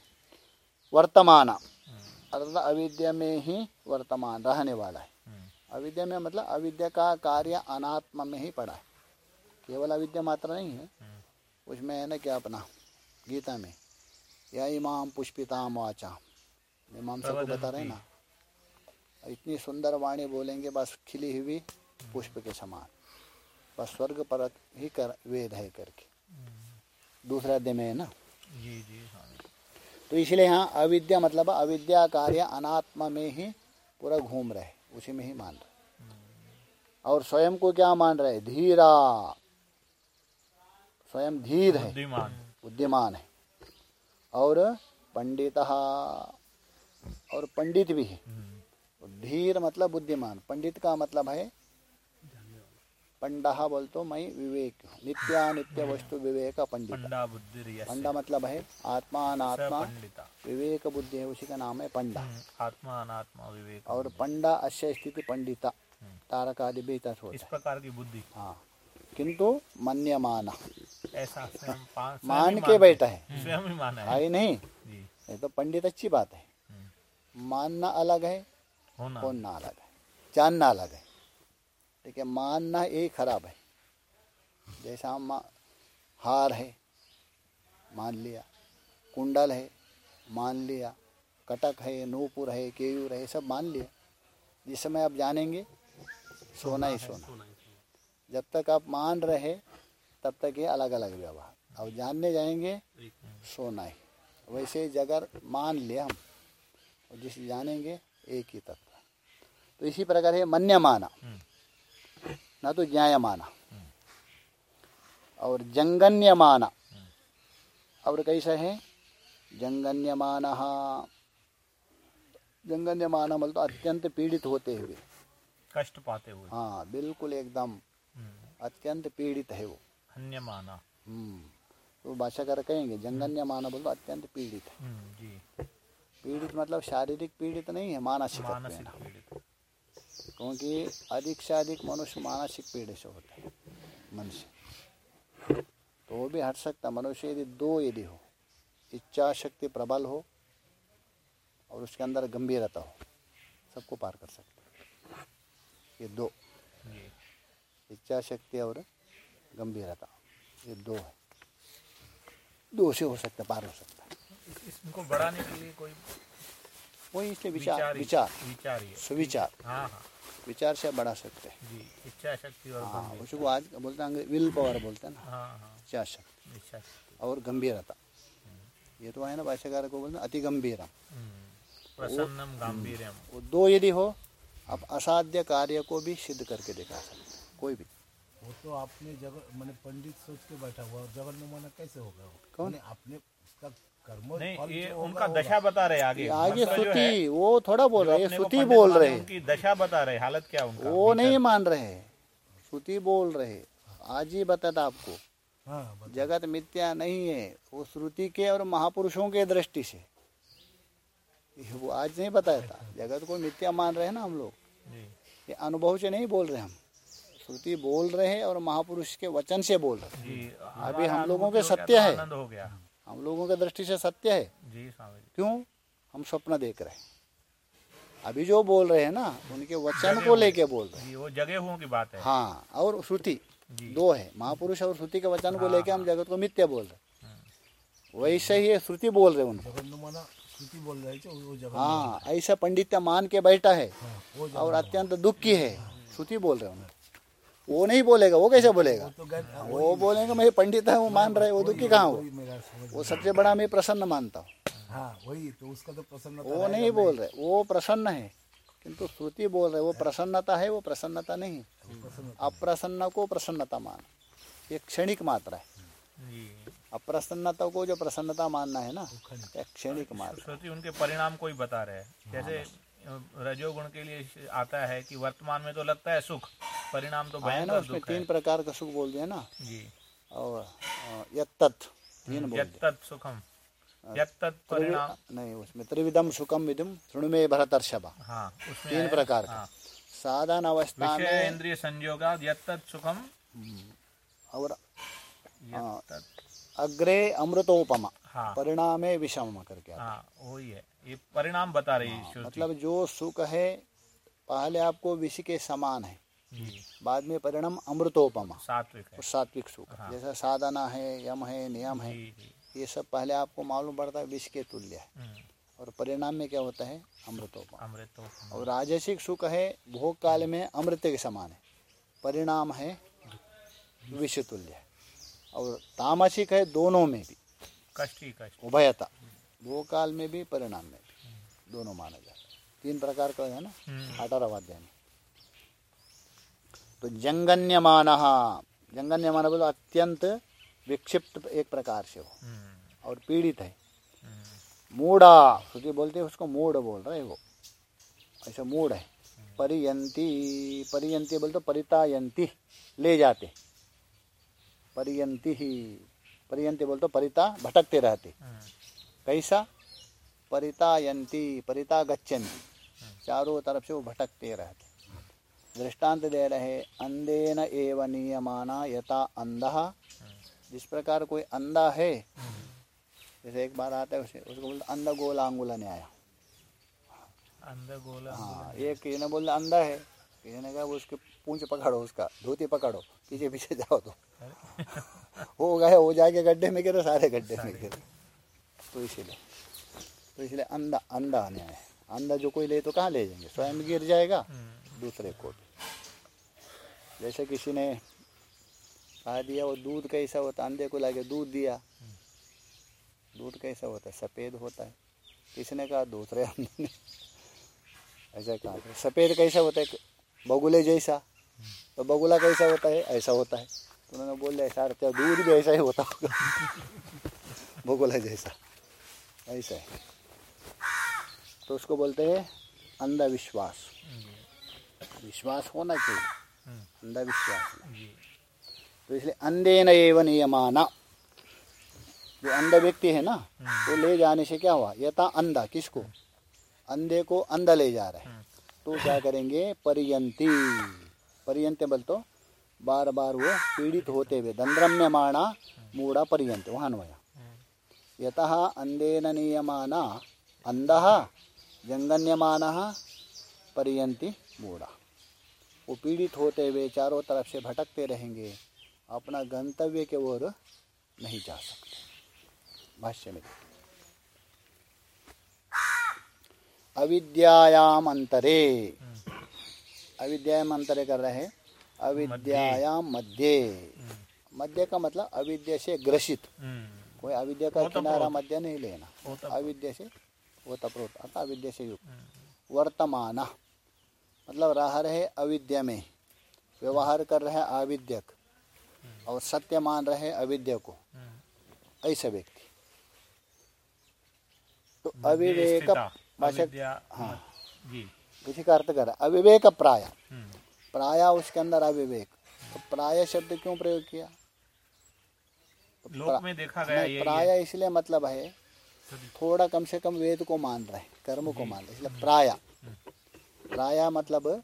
वर्तमान। हम्म, अर्थात अविद्या में ही वर्तमान रहने वाला है। हम्म, अविद्या में मतलब अविद्या का कार्य अनात्मा में ही पड़ा है। केवल अविद्या मात्र नहीं है। हम्म, उसमें है ना क्या अपना? गीता में। या इमाम पुष्पिताम वाचा मीमांसा को बता रहे ना? इतनी सुंदर वाणी बोलेंगे बस खिली हुई पुष्प के समान। बस स्वर्ग परक ही कर वेद है करके। दूसरा अध्याय में है ना? जी जी स्वामी तो इसलिए यहाँ अविद्या मतलब अविद्या कार्य अनात्मा में ही पूरा घूम रहे उसी में ही मान रहे और स्वयं को क्या मान रहे धीरा। स्वयं धीर है। बुद्धिमान है। और पंडित। और पंडित भी है। धीर मतलब बुद्धिमान। पंडित का मतलब है पंडा बोल तो मैं विवेक। नित्यानित्य वस्तु विवेक पंडित। पंडा मतलब है आत्मा अनात्मा। विवेक बुद्धि है उसी का नाम है पंडा। आत्मा अनात्मा विवेक और पंडा अश्य स्थिति पंडिता। तारक आदि भी इस प्रकार की बुद्धि। हाँ। किंतु मन्यमाना। ऐसा स्वयं मान के बैठा है। स्वयं ही माना है। है नहीं। ये तो पंडित अच्छी बात है। मानना अलग है होना। अलग है। जानना अलग है। ठीक है मानना यही खराब है। जैसा हम हार है मान लिया। कुंडल है मान लिया। कटक है नूपुर है केयूर है सब मान लिया। जिस समय आप जानेंगे सोना ही सोना जब तक आप मान रहे तब तक ये अलग अलग व्यवहार। और जानने जाएँगे सोना ही। वैसे ही जगह मान लिया हम और जिस जानेंगे एक ही तत्व। तो इसी प्रकार है मन्य माना। ना तो ज्ञाय माना। और जंगन्य माना। और कैसा है? जंगन्य माना। जंगन्य माना मतलब तो अत्यंत पीड़ित होते हुए। कष्ट पाते हुए। हाँ बिल्कुल एकदम हम्म, अत्यंत पीड़ित है वो। अन्य माना तो भाषाकार कहेंगे जंगन्य माना बोल अत्यंत पीड़ित है जी पीड़ित मतलब शारीरिक पीड़ित नहीं है मानसिक मानसिक पीड़ित क्योंकि अधिक से अधिक मनुष्य मानसिक पीड़े से होता है मन से तो वो भी हट सकता मनुष्य यदि दो यदि हो इच्छा शक्ति प्रबल हो और उसके अंदर गंभीरता हो सबको पार कर सकता ये दो इच्छा शक्ति और गंभीरता ये दो है। दो से हो सकता है पार हो सकता है। इसको बढ़ाने के लिए कोई वही इसलिए विचार विचार विचार। सुविचार। हाँ हाँ। विचार से बढ़ा सकते हैं। जी इच्छा शक्ति और हाँ उसको आज बोलते हैं विल पावर बोलते हैं ना। हाँ हाँ। इच्छा शक्ति। और गंभीरता। ये तो है ना भाष्यकार को बोलते अति गंभीरम हम्म, प्रसन्नम गांभीर्यम। वो दो यदि हो आप असाध्य कार्य को भी सिद्ध करके दिखा सकते कोई भी। वो तो आपने जगह मैंने पंडित सोच के बैठा हुआ जगन माना कैसे होगा वो? कौन? आपने उसका कर्म नहीं ये उनका दशा बता रहे आगे। आगे मतलब है, श्रुति वो थोड़ा बोल रहे हैं पंडित बोल रहे हैं। उनकी दशा बता रहे हालत क्या उनका? वो नहीं मान रहे श्रुति बोल रहे आज ही बताता आपको। हाँ जगत मिथ्या नहीं है वो श्रुति के और महापुरुषों के दृष्टि से। वो आज नहीं बताया था। जगत को मिथ्या मान रहे हैं ना हम लोग। ये अनुभव से नहीं बोल रहे हम। श्रुति बोल रहे हैं और महापुरुष के वचन से बोल रहे हैं। अभी हम लोगों के हो सत्य है। हो गया। हम लोगों के दृष्टि से सत्य है। जी स्वामी क्यों? हम स्वप्न देख रहे हैं। अभी जो बोल रहे हैं ना उनके वचन को लेके बोल रहे हैं। वो जगह हुओं की बात है। हाँ और श्रुति दो है महापुरुष और श्रुति के वचन को लेके हम जगत को मिथ्या बोल रहे हैं। वैसे ही श्रुति बोल रहे हैं उनको। जगन माना श्रुति बोल रही हाँ ऐसा पंडित्य मान के बैठा है हाँ, और अत्यंत दुखी है। श्रुति बोल रहे हैं उनको। वो नहीं बोलेगा वो कैसे बोलेगा? तो हाँ, वो बोलेंगे मैं पंडित है वो मान रहे वो दुखी कहाँ हो? वो सबसे बड़ा मैं प्रसन्न मानता हूँ। हाँ वही तो उसका तो प्रसन्न वो नहीं बोल रहे वो प्रसन्न है किंतु श्रुति बोल रहे वो प्रसन्नता है वो प्रसन्नता नहीं। अप्रसन्न को प्रसन्नता मान ये क्षणिक मात्रा है। अप्रसन्नता को जो प्रसन्नता मानना है ना क्षणिक मात्रा उनके परिणाम को ही बता रहे हैं। जैसे अ, रजोगुण के लिए आता है कि वर्तमान में तो लगता है सुख परिणाम तो है ना भयंकर उसमें दुख है। तीन प्रकार का सुख बोल दिया ना। जी। और तीन बोल सुखम। यत्तत् परिणाम। नहीं उसमें त्रिविधम सुखम विदम तृणुमे भरतर्षभा। हाँ उसमें तीन प्रकार का। हाँ, साधन अवस्था में इंद्रिय संयोगा यत्तत् सुखम। और अग्रे अमृतोपमा। हाँ। परिणामे विषम करके हाँ वही है। ये परिणाम बता रही है मतलब जो सुख है पहले आपको विष के समान है। बाद में परिणाम अमृतोपमा सात्विक है। सात्विक सुख। हाँ। जैसा साधना है यम है नियम है ये सब पहले आपको मालूम पड़ता है विष के तुल्य है। हम्म, और परिणाम में क्या होता है? अमृतोपमा। अमृत तो और राजसिक सुख है भोग काल में अमृत के समान है। परिणाम है विष तुल्य है। और तामसिक है दोनों में भी। कष्ट ही कष्ट। उभयता। भोग काल में भी परिणाम में भी। दोनों माना जाता है। तीन प्रकार का है ना? हम्म, अठारह अध्याय में तो जंगन्यमान जंगन्यमान बोलो अत्यंत विक्षिप्त एक प्रकार से हो। हम्म, और पीड़ित है। हम्म, मूढ़ा श्रुति बोलते हैं उसको मूढ़ बोल रहे वो। ऐसा मूढ़ है। परियंती परियंती बोलते परितायंती ले जाते परियंती ही परियंती बोलते परिता भटकते रहते हम्म, कैसा? परितायंती परिता गच्छन्ति चारों तरफ़ से वो भटकते रहते दृष्टांत दे रहे अंधेन एव नियमाना यथा अंधा। जिस प्रकार कोई अंधा है जैसे एक बार आता है उसे उसको बोलते अंधा गोला अंगुला ने आया अंदर गोला हाँ एक किसी ने बोला अंधा है। किसी ने कहा वो उसके पूंछ पकड़ो उसका धोती पकड़ो पीछे पीछे जाओ तो हो गए हो जाके गड्ढे में गिरे सारे गड्ढे में गिरे। तो इसीलिए तो इसलिए अंधा अंधा आने आए अंधा जो कोई ले तो कहाँ ले जाएँगे? स्वयं गिर जाएगा दूसरे को भी। जैसे किसी ने कहा दिया वो दूध कैसा होता अंधे को लाके दूध दिया। दूध कैसा होता है? सफ़ेद होता है। किसी ने कहा? दूसरे अंधे ने। ऐसा कहा। सफ़ेद कैसा होता है? बगुले जैसा। तो बगुला कैसा होता है? ऐसा होता है। तो उन्होंने बोल दिया अर्थ दूध भी ऐसा ही होता होगा। बगुला जैसा। ऐसा। तो उसको बोलते हैं अंधविश्वास। विश्वास होना चाहिए। अंधविश्वास तो इसलिए अंधे न एवं नियमाना। जो अंध व्यक्ति है ना, वो ले जाने से क्या हुआ? यथा अंधा, किसको? अंधे को अंधा ले जा रहा है। तो क्या करेंगे? परियंती। परियंत बोल तो बार बार वो पीड़ित होते हुए, दंद्रम्यमाणा मूड़ा परियंत, वहाँ अन्वय यतः अंधेन नियमाना अंधः जंगन्यमानः परियंती मूढ़ा। वो पीड़ित होते हुए चारों तरफ़ से भटकते रहेंगे अपना गंतव्य के ओर नहीं जा सकते। भाष्य में अविद्यायाम अंतरे। अविद्यायाम अंतरे कर रहे हैं। अविद्यायाम मध्य। मध्य का मतलब अविद्या से ग्रसित। हम्म, कोई अविद्या का किनारा मध्य नहीं लेना। ओतप्रोत। अविद्या से ओतप्रोत अर्थात अविद्या से युक्त। वर्तमान। मतलब रह रहे अविद्या में। व्यवहार कर रहे अविद्यक और सत्य मान रहे अविद्या को। ऐसा व्यक्ति। तो अविवेक हाँ। जी। किसी का अर्थ कर अविवेक प्राय। हम्म, प्राय उसके अंदर अविवेक। तो प्राय शब्द क्यों प्रयोग किया? लोक में देखा गया ये प्राय इसलिए मतलब है थोड़ा कम से कम वेद को मान रहे हैं कर्म को मान रहे इसलिए प्राय। प्राय मतलब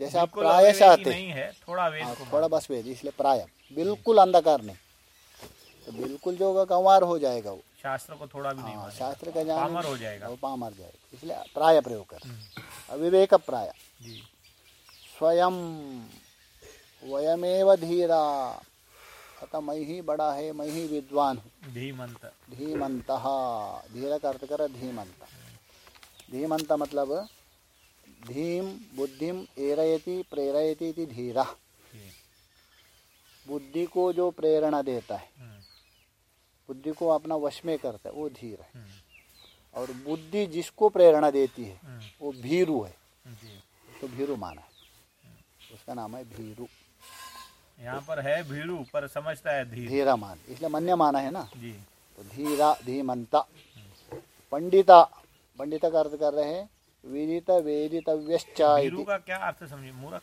जैसे आप प्राय से आते नहीं है थोड़ा वेद हाँ, को थोड़ा बस वेद इसलिए प्राय। बिल्कुल अंधकार नहीं। तो बिल्कुल जो होगा कंवार हो जाएगा वो। शास्त्र को थोड़ा भी नहीं हाँ, शास्त्र का पामर हो जाएगा। वो पामर जाएगा। इसलिए प्राय प्रयोग कर अविवेक प्राय। स्वयं वयमेव धीरा। अतः मैं ही बड़ा है मैं ही विद्वान। हूँ धीमंत धीमंत धीर अर्थ कर धीमंत धीमंत मतलब धीम बुद्धिम एरयति प्रेरयति इति धीरा। बुद्धि को जो प्रेरणा देता है हम्म, बुद्धि को अपना वश में करता है वो धीर है। हम्म, और बुद्धि जिसको प्रेरणा देती है हम्म, वो भीरु है। तो भीरु माना है। उसका नाम है भीरु। यहाँ पर है भीड़ू पर समझता है धीर। धीरा मान इसलिए मन्य माना है ना? जी। तो धीरा धीमंता। पंडिता पंडिता का अर्थ कर रहे हैं विदित वेदितव्यश्चा भीरू का क्या अर्थ समझिए? मूर्ख?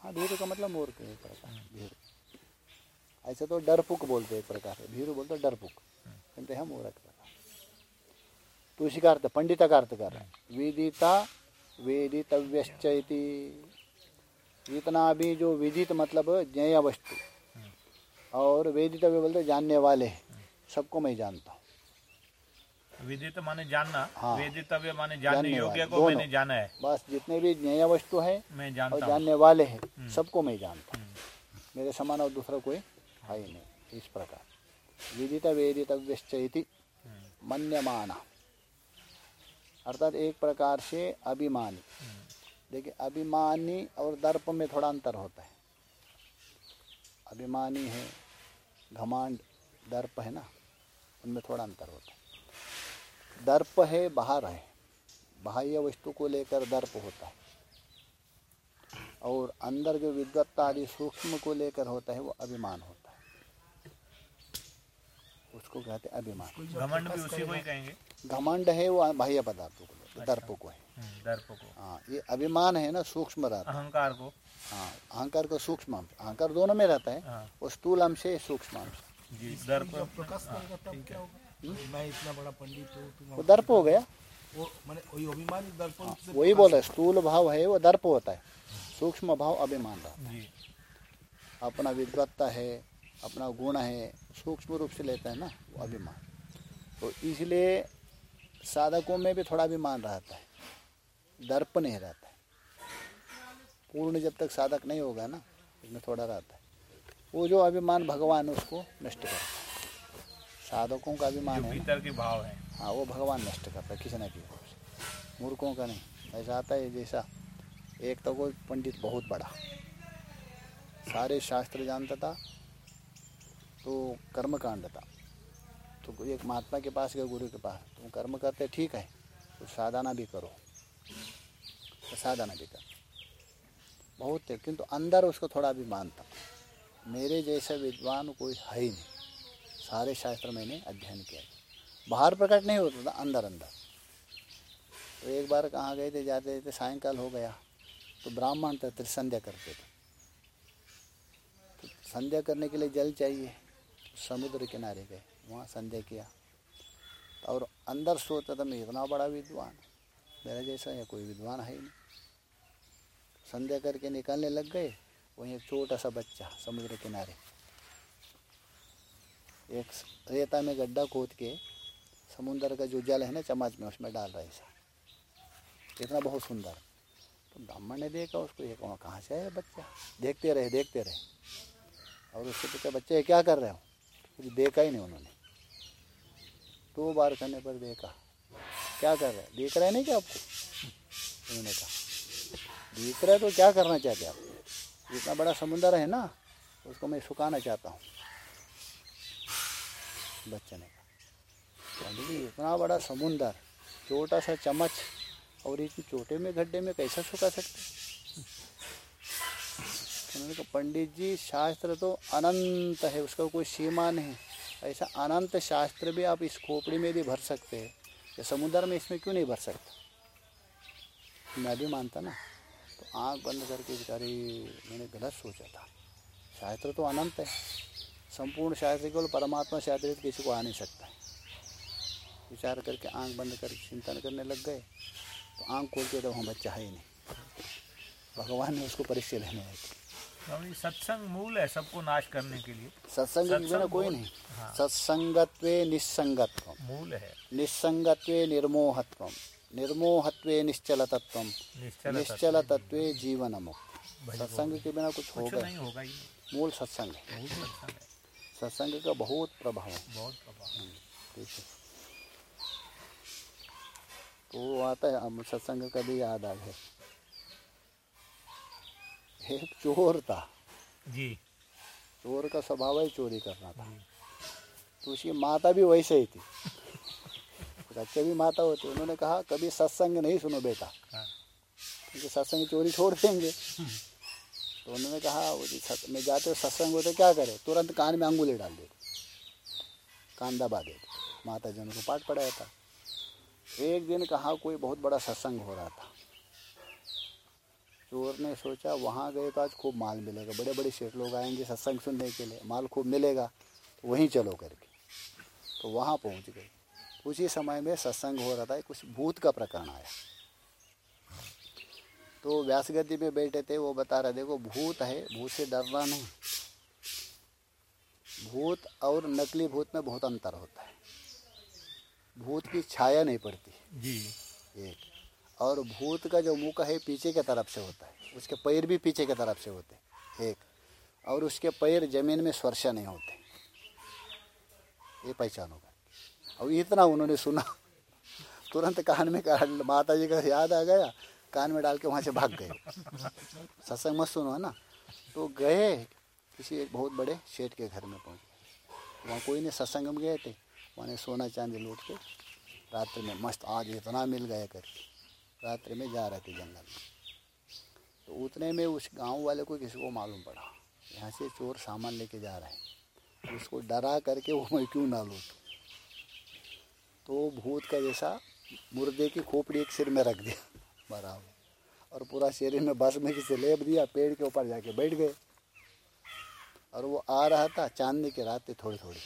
हाँ भीरु का मतलब मूर्ख है एक प्रकार। भीरु। ऐसे तो डरपुक बोलते हैं एक प्रकार से। भीरु बोलते डरपुक कहते हैं मूर्ख प्रकार। तो का अर्थ पंडिता का अर्थ कर रहे हैं। विदिता वेदितव्यश्च इतना भी जो विदित मतलब ज्ञेय वस्तु। और वेदितव्य बोलते जानने वाले सबको मैं जानता हूँ। विदित माने जानना हाँ। वेदितव्य माने जानने योग्य को मैंने जाना है। बस जितने भी नया वस्तु है मैं जानता हूँ। जानने वाले हैं हम्म। सबको मैं जानता हूँ। मेरे समान और दूसरा कोई है ही नहीं इस प्रकार। विदित वेदितव्यश्चैति हम्म। मन्यमाना। अर्थात एक प्रकार से अभिमानी। हम्म। देखिए अभिमानी और दर्प में थोड़ा अंतर होता है। अभिमानी है घमांड दर्प है ना उनमें थोड़ा अंतर होता है। दर्प है बाहर है। बाह्य वस्तु को लेकर दर्प होता है। और अंदर जो विद्वत्ता आदि सूक्ष्म को लेकर होता है वो अभिमान होता है। उसको कहते हैं अभिमान। घमंड भी उसी को ही कहेंगे। घमंड है वो बाह्य पदार्थों को दर्प को है। हम्म, दर्प को हाँ ये अभिमान है ना सूक्ष्म रहता है। अहंकार को। हाँ अहंकार का सूक्ष्म अंश। अहंकार दोनों में रहता है हाँ। वो स्थूल अंश है सूक्ष्म अंश। दर्प। प्रकाश करेगा तब क्या होगा? मैं इतना बड़ा पंडित हूँ वो दर्प हो गया। वही वही बोल रहे स्थूल भाव है वो दर्प होता है। सूक्ष्म भाव अभिमान रहता है। अपना विद्वत्ता है अपना गुण है सूक्ष्म रूप से लेता है ना वो अभिमान। तो इसलिए साधकों में भी थोड़ा अभिमान रहता है। दर्प नहीं रहता है। पूर्ण जब तक साधक नहीं होगा ना उसमें थोड़ा रहता है। वो जो अभिमान भगवान उसको नष्ट करता है। साधकों का अभिमान है भीतर के भाव है। हाँ वो भगवान नष्ट करता है किसी न किसी मूर्खों का नहीं। ऐसा आता है जैसा एक तो कोई पंडित बहुत बड़ा। सारे शास्त्र जानता था तो कर्म कांड था। तो एक महात्मा के पास गए, गुरु के पास। तुम कर्म करते, ठीक है तो साधना भी करो। तो साधना भी कर। बहुत थे किंतु अंदर उसको थोड़ा अभिमान मानता मेरे जैसे विद्वान कोई है ही नहीं। सारे शास्त्र मैंने अध्ययन किया बाहर प्रकट नहीं होता था, अंदर अंदर। तो एक बार कहाँ गए थे, जाते थे सायंकाल हो गया। तो ब्राह्मण थे, त्रिसंध्या करते थे। तो संध्या करने के लिए जल चाहिए। तो समुद्र किनारे गए। वहाँ संध्या किया। और अंदर सोचता था, मैं इतना बड़ा विद्वान मेरा जैसा या कोई विद्वान है ही नहीं। संध्या करके निकलने लग गए। वहीं एक छोटा सा बच्चा समुद्र किनारे। एक रेता में गड्ढा खोद के समुंदर का जो जल है ना चम्मच में, उसमें डाल रहा ऐसा इतना बहुत सुंदर। तो ब्राह्मण ने देखा उसको, ये कौन, कहाँ से आया बच्चा? देखते रहे देखते रहे। और उससे पूछा, बच्चे, क्या कर रहे हो? कुछ देखा ही नहीं उन्होंने। दो बार करने पर देखा। क्या कर रहे हैं? देख रहे नहीं क्या आपको? उन्होंने कहा। देख रहे तो क्या करना चाहते आप? इतना बड़ा समुंदर है ना, उसको मैं सुखाना चाहता हूँ। बच्चे ने कहा। इतना बड़ा समुंदर, छोटा सा चम्मच, और इतने छोटे में गड्ढे में कैसा सुखा सकते उन्होंने कहा, पंडित जी, शास्त्र तो अनंत है, उसका कोई सीमा नहीं। ऐसा अनंत शास्त्र भी आप इस खोपड़ी में भी भर सकते हैं। या समुद्र में इसमें क्यों नहीं भर सकते? मैं भी मानता ना। तो आँख बंद करके बेचारी, मैंने गलत सोचा था। शास्त्र तो अनंत है। संपूर्ण शास्त्र केवल परमात्मा अतिरिक्त किसी को आ नहीं सकता है। विचार करके आँख बंद करके चिंतन करने लग गए। तो आँख खोल के तो वहाँ बच्चा है ही नहीं। भगवान ने उसको परीक्षा लेने आई थी। सत्संग मूल है सबको नाश करने के लिए। सत्संग के बिना कोई नहीं। हाँ। सत्संगत्वे निस्संगत्व मूल है। निस्संगत्वे निर्मोहत्व निर्मोहत्वे निश्चल निश्चल तत्वे जीवन मुक्त सत्संग के बिना कुछ कुछ होगा। नहीं होगा मूल सत्संग है। सत्संग का बहुत प्रभाव है। बहुत प्रभाव ठीक है। तो आता है सत्संग का भी याद आ गया। एक चोर था। जी। चोर का स्वभाव ही चोरी करना था। तो उसकी माता भी वैसे ही थी। बच्चे भी माता होती। उन्होंने कहा कभी सत्संग नहीं सुनो बेटा। हाँ। क्योंकि सत्संग चोरी छोड़ देंगे। तो उन्होंने कहा वो जी सत, में जाते सत्संग होते क्या करे? तुरंत कान में अंगुली डाल देते कान दबा दे दो माता जी उनको पाठ पढ़ाया था। एक दिन कहा कोई बहुत बड़ा सत्संग हो रहा था। चोर ने सोचा वहाँ गए तो आज खूब माल मिलेगा। बड़े बड़े सेठ लोग आएँगे सत्संग सुनने के लिए। माल खूब मिलेगा तो वहीं चलो करके। तो वहाँ पहुँच गए। उसी समय में सत्संग हो रहा था कुछ भूत का प्रकरण आया। तो व्यास गद्दी में बैठे थे वो बता रहे देखो भूत है भूत से डरना नहीं। भूत और नकली भूत में बहुत अंतर होता है। भूत की छाया नहीं पड़ती। जी। एक और भूत का जो मुख है, पीछे की तरफ़ से होता है। उसके पैर भी पीछे की तरफ़ से होते हैं। एक। और उसके पैर ज़मीन में स्पर्श नहीं होते। ये पहचान होगा और इतना उन्होंने सुना। तुरंत कान में माता जी का याद आ गया। कान में डाल के वहाँ से भाग गए। सत्संग मत सुनो, है ना? तो गए किसी एक बहुत बड़े शेठ के घर में पहुँच वहाँ कोई नहीं, सत्संग में गए थे। वहाँ सोना चांदी लूट के रात्रि में मस्त आज इतना मिल गया करके। रात्रि में जा रहे थे जंगल में। तो उतने में उस गाँव वाले को किसी को मालूम पड़ा। यहाँ से चोर सामान लेके जा रहे हैं। उसको डरा करके वो मैं क्यों ना लूट तो भूत का जैसा मुर्दे की खोपड़ी एक सिर में रख दिया बराबर और पूरा शरीर में बस में किसी लेप दिया, पेड़ के ऊपर जाके बैठ गए। और वो आ रहा था चांदनी की रात थोड़ी थोड़ी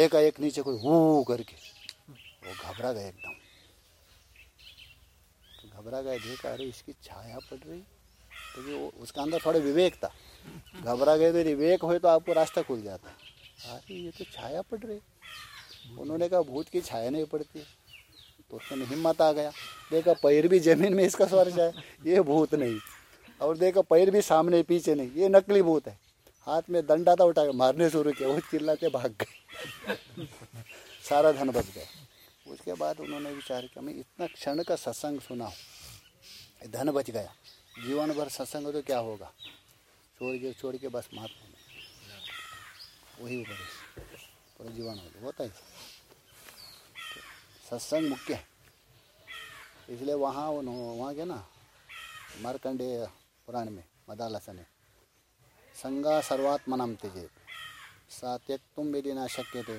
एक एक नीचे कोई हू करके। वो घबरा गए एकदम। घबरा गए, देखा, अरे, इसकी छाया पड़ रही। तो वो, उसका अंदर थोड़ा विवेक था। घबरा गए तो विवेक हो तो आपको रास्ता खुल जाता। अरे, ये तो छाया पड़ रही। उन्होंने कहा, भूत की छाया नहीं पड़ती। तो उसमें हिम्मत आ गया। देखा, पैर भी ज़मीन में इसका स्वर्ग है। ये भूत नहीं। और देखा, पैर भी सामने पीछे नहीं। ये नकली भूत है। हाथ में दंडा था उठा मारने शुरू किया। वो चिल्लाते भाग गए। सारा धन बच गया। उसके बाद उन्होंने विचार किया, मैं इतना क्षण का सत्संग सुना हूँ। धन बच गया। जीवन भर सत्संग तो क्या होगा? छोड़ के छोड़ के बस महात्मा वही ऊपर पूरा जीवन हो होता है सत्संग मुख्य है। इसलिए वहाँ वहाँ के ना मारकंडे पुराण में मदालसन है संगा सर्वात्मनम त्यजे। सा त्यक तुम यदि ना शक्य थे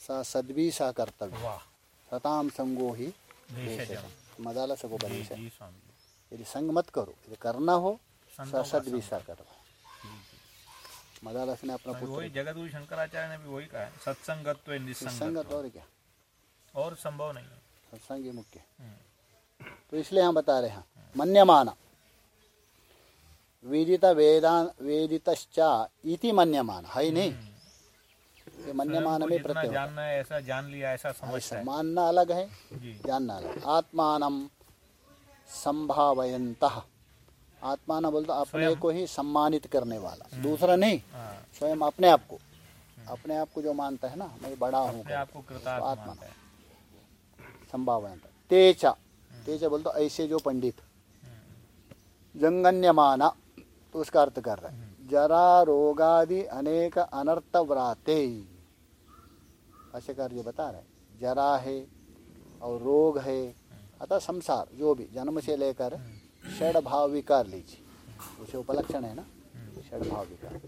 सा सद्वी सा कर्तव्य। सताम संगो ही। मदालस को है। जी यदि संग मत करो यदि करना हो सा संतों का सद्वी सा करो मदालस ने अपना स्वामी, वही जगत गुरु शंकराचार्य ने भी वही कहा है सत्संगत्व निसंगत्व। संगत और क्या? और संभव नहीं है। सत्संग ही मुख्य। हम्म। तो इसलिए हम बता रहे हैं मन्यमान। वेदित वेदान वेदितश्चा इति मन्यमान। है ही नहीं? ये मन्यमान में प्रत्यय जानना ऐसा जान लिया ऐसा है। मानना अलग है जानना अलग। आत्मान संभावयंत आत्मान बोलता अपने को ही सम्मानित करने वाला। दूसरा नहीं हाँ। स्वयं अपने आप को। अपने आप को जो मानता है ना मैं बड़ा हूँ। आत्मा। संभावयंत तेचा। तेचा बोलते ऐसे जो पंडित। जंगन्यमाना तो उसका अर्थ कर रहा है। जरा रोगादि अनेक अनर्थ व्राते भाष्यकार जी बता रहे जरा है और रोग है। अतः संसार जो भी जन्म से लेकर षड भाव विकार लीजिए उसे उपलक्षण है ना? षड भाव विकार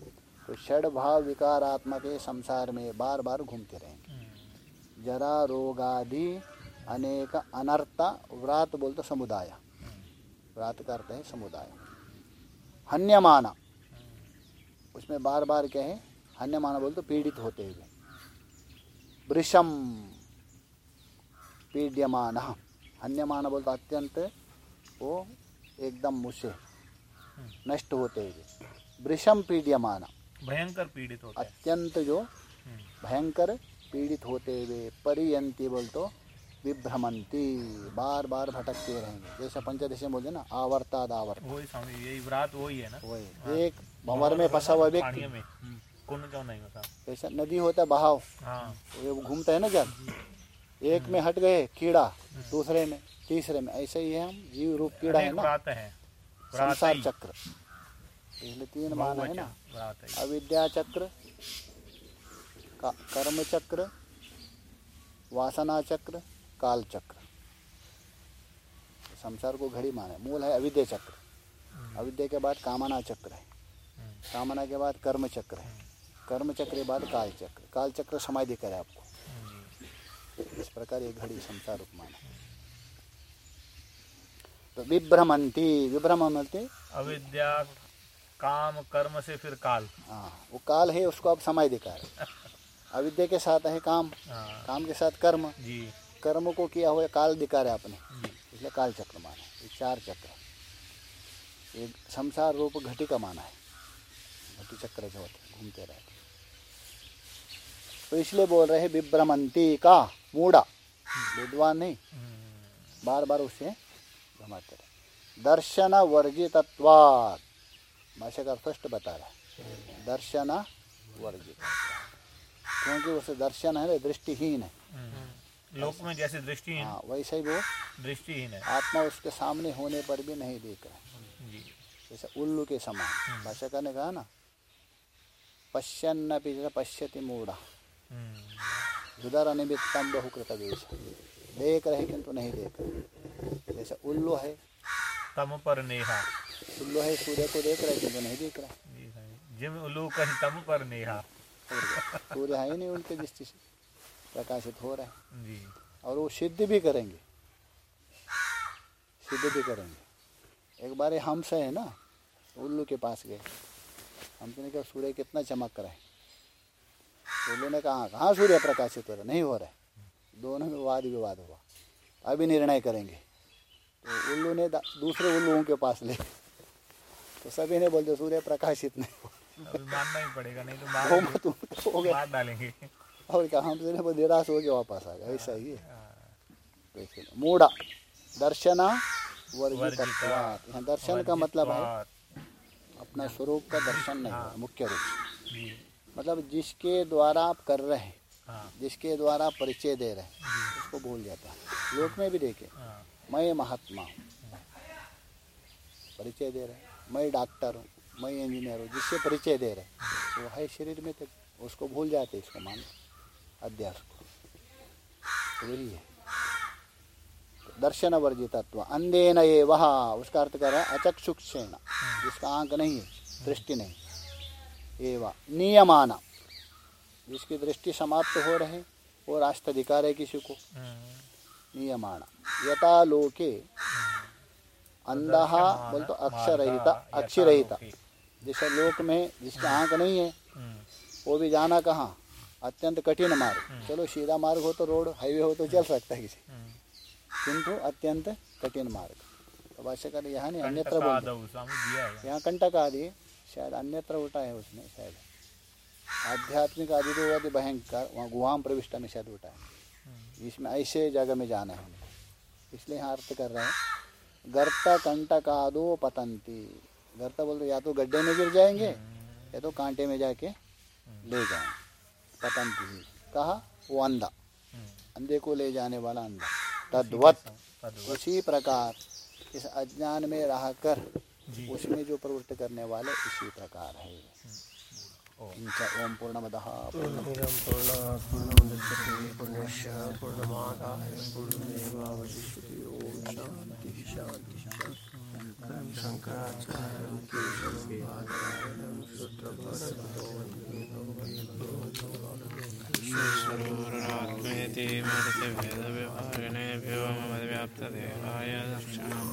तो षड भाव विकारात्मक ये संसार में बार बार घूमते रहेंगे। जरा रोगादि, अनेक अनर्थ, व्रात बोलते समुदाय। व्रात का अर्थ है समुदाय। हन्यमाना। उसमें बार बार क्या है? हन्यमाना बोलते पीड़ित होते हुए। वृषम। पीड्यमान। हन्यमान बोलते अत्यंत वो एकदम मुझसे नष्ट होते हुए। वृषम पीड्यमान। भयंकर पीड़ित होता है। अत्यंत जो हम्म, भयंकर पीड़ित होते हुए परियंती बोल तो विभ्रमंती बार बार भटकते रहेंगे। जैसे पंचदशी में बोलते ना आवर्ताद आवर्त वही स्वामी यही व्रात वही है ना? वही। एक भंवर में फंसा हुआ व्यक्ति। पानियों में। कुंड क्यों नहीं होता? जैसे नदी होता है बहाव। हाँ। घूमता है ना जल? एक में हट गए कीड़ा दूसरे में तीसरे में। ऐसे ही है हम जीव रूप कीड़ा है ना? है। संसार चक्र। इसलिए तीन मान है ना? अविद्या चक्र कर्म चक्र वासना चक्र काल चक्र। संसार को घड़ी माने मूल है अविद्या चक्र। अविद्या के बाद कामना चक्र है। कामना के बाद कर्म चक्र है। कर्म चक्र के बाद काल चक्र। काल चक्र समाधि करे आपको। इस प्रकार ये घड़ी संसार उपमान है। तो विभ्रमंती विभ्रमंती अविद्या काम कर्म से फिर काल। हाँ वो काल है उसको आप समय दिखा रहे अविद्या के साथ है काम। हाँ। काम के साथ कर्म। जी। कर्म को किया हुआ काल दिखा रहे आपने। इसलिए काल चक्र माना है। ये चार चक्र ये संसार रूप घटी का माना है। घटी चक्र जो होते घूमते रहते तो इसलिए बोल रहे विभ्रमंती का। मूढ़ा विद्वान नहीं। हम्म, बार बार उसे घुमाते रहे। दर्शन वर्जितत्वात् भाषा का स्पष्ट बता रहा है। दर्शन वर्जित क्योंकि उसे दर्शन है दृष्टिहीन है। हम्म। लोक में जैसे दृष्टिहीन। हाँ वैसे ही वो दृष्टिहीन है। आत्मा उसके सामने होने पर भी नहीं देख रहा जैसे उल्लू के समान। भाषा ने कहा ना पश्यन्न पश्यति मूढ़ा। अनिमित्तम बहुकृत देश देख रहे किंतु नहीं देख रहे जैसे उल्लू है तम पर नेहा उल्लू है सूर्य को देख रहे किंतु नहीं देख रहा। जिम उलू कहीं तम पर नेहा। सूर्य है ही नहीं उनके दृष्टि से प्रकाशित हो रहा है। जी। और वो सिद्ध भी करेंगे। सिद्ध भी करेंगे। एक बार हमसे है ना उल्लू के पास गए। हमसे ने कहा सूर्य कितना चमक रहा है। उल्लू ने कहा कहाँ सूर्य प्रकाशित हो रहा नहीं हो रहा है। दोनों में वाद विवाद हुआ। अभी निर्णय करेंगे। तो उल्लू ने दूसरे उल्लुओं के पास ले। तो सभी ने बोलते सूर्य प्रकाशित नहीं हो मानना ही पड़ेगा नहीं तो मार मत उनको हो गया। डालेंगे। और क्या ने वो निराश हो के वापस आ गया। ऐसा ही है। तो मूढ़ा। दर्शना वर्जितत्वात्। यहाँ दर्शन का मतलब है अपना स्वरूप का दर्शन नहीं है। मुख्य रूप से। मतलब जिसके द्वारा आप कर रहे हैं हाँ। जिसके द्वारा आप परिचय दे रहे हैं उसको भूल जाता है। लोक में भी देखे हाँ। मैं महात्मा हूँ। परिचय दे रहे हैं। मैं डॉक्टर हूँ मैं इंजीनियर हूँ जिससे परिचय दे रहे वो है शरीर में तक उसको भूल जाते इसको मान अध्यास को। तो वही है। दर्शन वर्जितत्व अंधेन ये वहा उसका अर्थ कर रहा है अचक्षुक्षेण जिसका आँख नहीं है दृष्टि नहीं एवं नियमाना जिसकी दृष्टि समाप्त हो रहे वो राष्ट्राधिकार है किसी को। हम्म, नियमाण यथा लोके अंधा बोल तो अक्षरहिता अक्षरहिता। जैसे लोक में जिसका आँख नहीं है हम्म, वो भी जाना कहाँ? अत्यंत कठिन मार्ग। चलो सीधा मार्ग हो तो रोड हाईवे हो तो चल सकता है किसी। हम्म। किंतु अत्यंत कठिन मार्ग। तो भाष्यकार यहाँ नहीं अन्यत्र बोल यहाँ कंटक आदि शायद अन्यत्र उठा है उसने शायद। आध्यात्मिक आदिदेवादि भयंकर वहाँ गुहाम प्रविष्ट में शायद उठा है। इसमें ऐसे जगह में जाना है इसलिए यहाँ अर्थ कर रहे हैं गर्ता कंटक आदो पतंती। गर्ता बोल रहे या तो गड्ढे में गिर जाएँगे या तो कांटे में जाके ले जाएँगे पतंती कहा? वो अंधा। अंधे को ले जाने वाला अंधा। तद्वत। उसी प्रकार इस अज्ञान में रहकर उसमें जो प्रवृत्त करने वाले इसी प्रकार है ओम। इनका ओम पूर्णमदः पूर्ण पूर्णमिदं पूर्णात् पूर्णमुदच्यते पूर्णस्य पूर्णमादाय पूर्णमेवावशिष्यते ॐ शान्तिः शान्तिः शान्तिः शङ्कराचार्यं केशवं बादरायणं ईश्वरोरात्मेति मृतिभेदविभागिने व्योमवद्व्याप्तदेहाय दक्षिणम्